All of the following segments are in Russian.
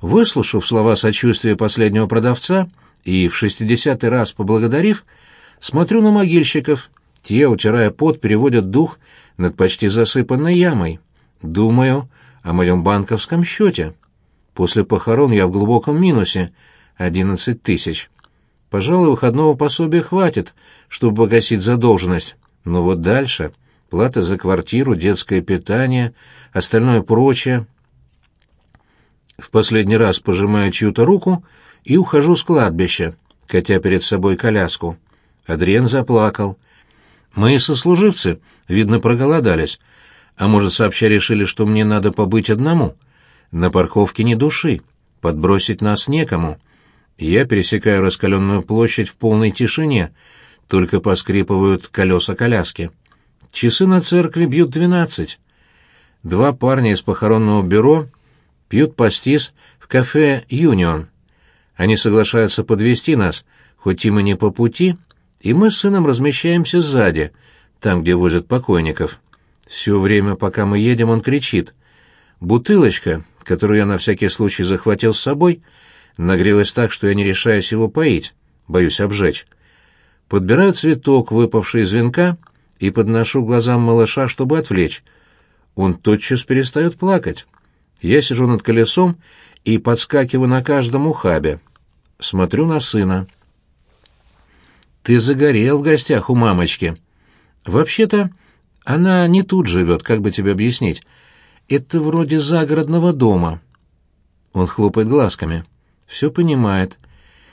Выслушав слова сочувствия последнего продавца и в шестидесятый раз поблагодарив, смотрю на могильщиков. Те, утирая пот, переводят дух над почти засыпанной ямой. Думаю о моем банковском счете. После похорон я в глубоком минусе — одиннадцать тысяч. Пожалуй, выходного пособия хватит, чтобы погасить задолженность. Но вот дальше — плата за квартиру, детское питание, остальное прочее. В последний раз пожимаю чью-то руку и ухожу с кладбища, катя перед собой коляску. Адриен заплакал. Мои сослуживцы, видно, проголодались, а может, сообща решили, что мне надо побыть одному. На парковке ни души, подбросить нас некому. Я пересекаю раскаленную площадь в полной тишине, только поскрипывают колеса коляски. Часы на церкви бьют двенадцать. Два парня из похоронного бюро пьют пастис в кафе «Юнион». Они соглашаются подвести нас, хоть им и не по пути, и мы с сыном размещаемся сзади, там, где возят покойников. Все время, пока мы едем, он кричит. Бутылочка, которую я на всякий случай захватил с собой, нагрелась так, что я не решаюсь его поить, боюсь обжечь. Подбираю цветок, выпавший из венка, и подношу глазам малыша, чтобы отвлечь. Он тотчас перестает плакать. Я сижу над колесом и подскакиваю на каждом ухабе. Смотрю на сына. «Ты загорел в гостях у мамочки. Вообще-то она не тут живет, как бы тебе объяснить. Это вроде загородного дома». Он хлопает глазками. Все понимает.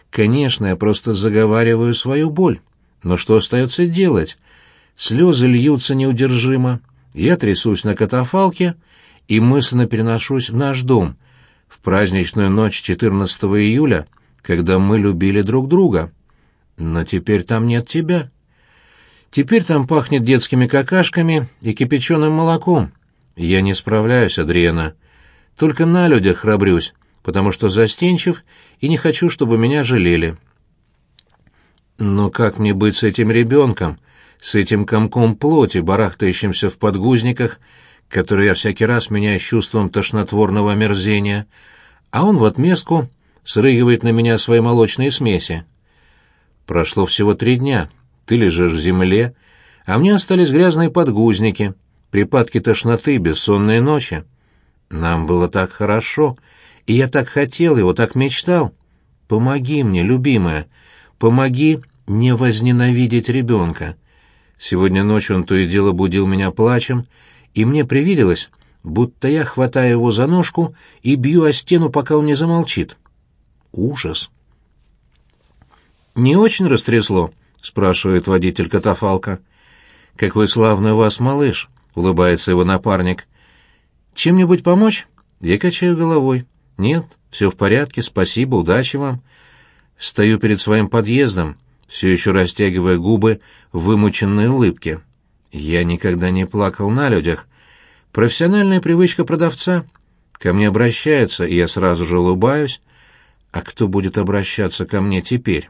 Конечно, я просто заговариваю свою боль. Но что остается делать? Слезы льются неудержимо. Я трясусь на катафалке и мысленно переношусь в наш дом, в праздничную ночь 14 июля, когда мы любили друг друга. Но теперь там нет тебя. Теперь там пахнет детскими какашками и кипяченым молоком. Я не справляюсь, Адриена. Только на людях храбрюсь, потому что застенчив и не хочу, чтобы меня жалели. Но как мне быть с этим ребенком, с этим комком плоти, барахтающимся в подгузниках, который я всякий раз меняю чувством тошнотворного омерзения, а он в отместку срыгивает на меня свои молочные смеси. Прошло всего три дня, ты лежишь в земле, а мне остались грязные подгузники, припадки тошноты, бессонные ночи. Нам было так хорошо, и я так хотел его, так мечтал. Помоги мне, любимая, помоги не возненавидеть ребенка. Сегодня ночью он то и дело будил меня плачем, и мне привиделось, будто я хватаю его за ножку и бью о стену, пока он не замолчит. Ужас. «Не очень растрясло?» — спрашивает водитель катафалка. «Какой славный у вас малыш!» — улыбается его напарник. «Чем-нибудь помочь?» Я качаю головой. «Нет, все в порядке, спасибо, удачи вам». Стою перед своим подъездом, все еще растягивая губы в вымученной улыбке. Я никогда не плакал на людях. Профессиональная привычка продавца. Ко мне обращаются, и я сразу же улыбаюсь. А кто будет обращаться ко мне теперь?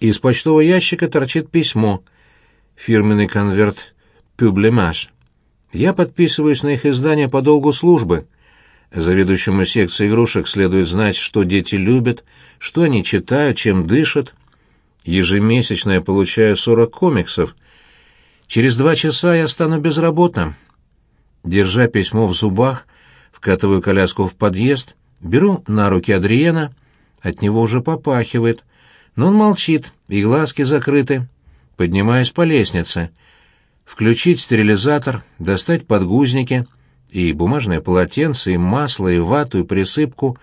Из почтового ящика торчит письмо. Фирменный конверт «Пюблемаш». Я подписываюсь на их издание по долгу службы. Заведующему секцией игрушек следует знать, что дети любят, что они читают, чем дышат. Ежемесячно я получаю 40 комиксов — Через два часа я стану безработным. Держа письмо в зубах, вкатываю коляску в подъезд, беру на руки Адриена, от него уже попахивает, но он молчит, и глазки закрыты. Поднимаюсь по лестнице. Включить стерилизатор, достать подгузники, и бумажное полотенце, и масло, и вату, и присыпку,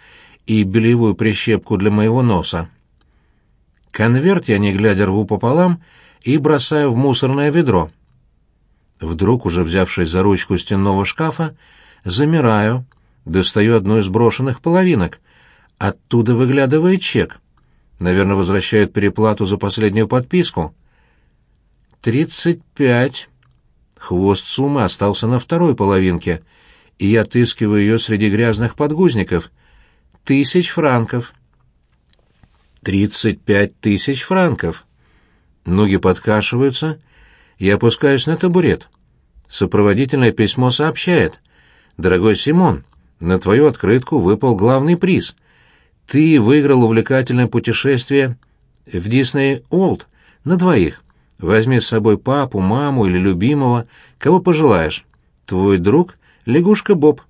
и бельевую прищепку для моего носа. Конверт я, не глядя, рву пополам — и бросаю в мусорное ведро. Вдруг, уже взявшись за ручку стенного шкафа, замираю, достаю одну из брошенных половинок. Оттуда выглядывает чек. Наверное, возвращают переплату за последнюю подписку. «Тридцать пять». Хвост суммы остался на второй половинке, и я отыскиваю ее среди грязных подгузников. Тысяч франков. Тридцать пять тысяч франков. Ноги подкашиваются, я опускаюсь на табурет. Сопроводительное письмо сообщает. «Дорогой Симон, на твою открытку выпал главный приз. Ты выиграл увлекательное путешествие в Дисней Олд на двоих. Возьми с собой папу, маму или любимого, кого пожелаешь. Твой друг — лягушка Боб».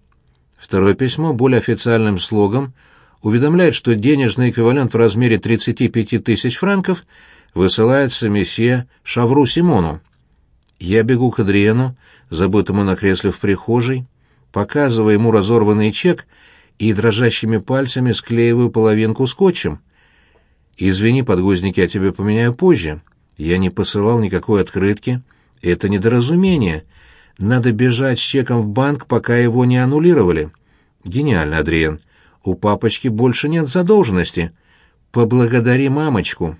Второе письмо более официальным слогом уведомляет, что денежный эквивалент в размере 35 тысяч франков высылается месье Шавру Симону. Я бегу к Адриену, забытому на кресле в прихожей, показывая ему разорванный чек и дрожащими пальцами склеиваю половинку скотчем. «Извини, подгузники, я тебе поменяю позже. Я не посылал никакой открытки. Это недоразумение. Надо бежать с чеком в банк, пока его не аннулировали». «Гениально, Адриен. У папочки больше нет задолженности. Поблагодари мамочку».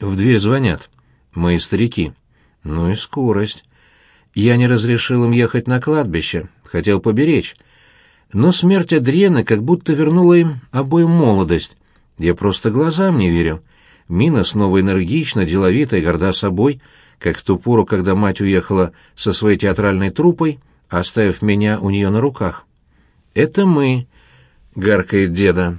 В дверь звонят. Мои старики. Ну и скорость. Я не разрешил им ехать на кладбище, хотел поберечь. Но смерть Адриена как будто вернула им обоим молодость. Я просто глазам не верю. Мина снова энергична, деловита и горда собой, как в ту пору, когда мать уехала со своей театральной труппой, оставив меня у нее на руках. «Это мы», — гаркает деда.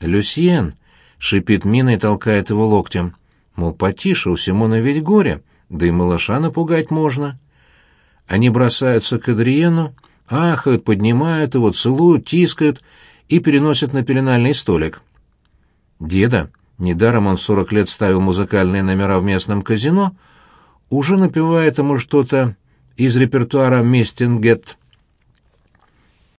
«Люсьен», — шипит Мина и толкает его локтем. Мол, потише, у Симона ведь горе, да и малыша напугать можно. Они бросаются к Адриену, ахают, поднимают его, целуют, тискают и переносят на пеленальный столик. Деда, недаром он сорок лет ставил музыкальные номера в местном казино, уже напевает ему что-то из репертуара «Местингет»,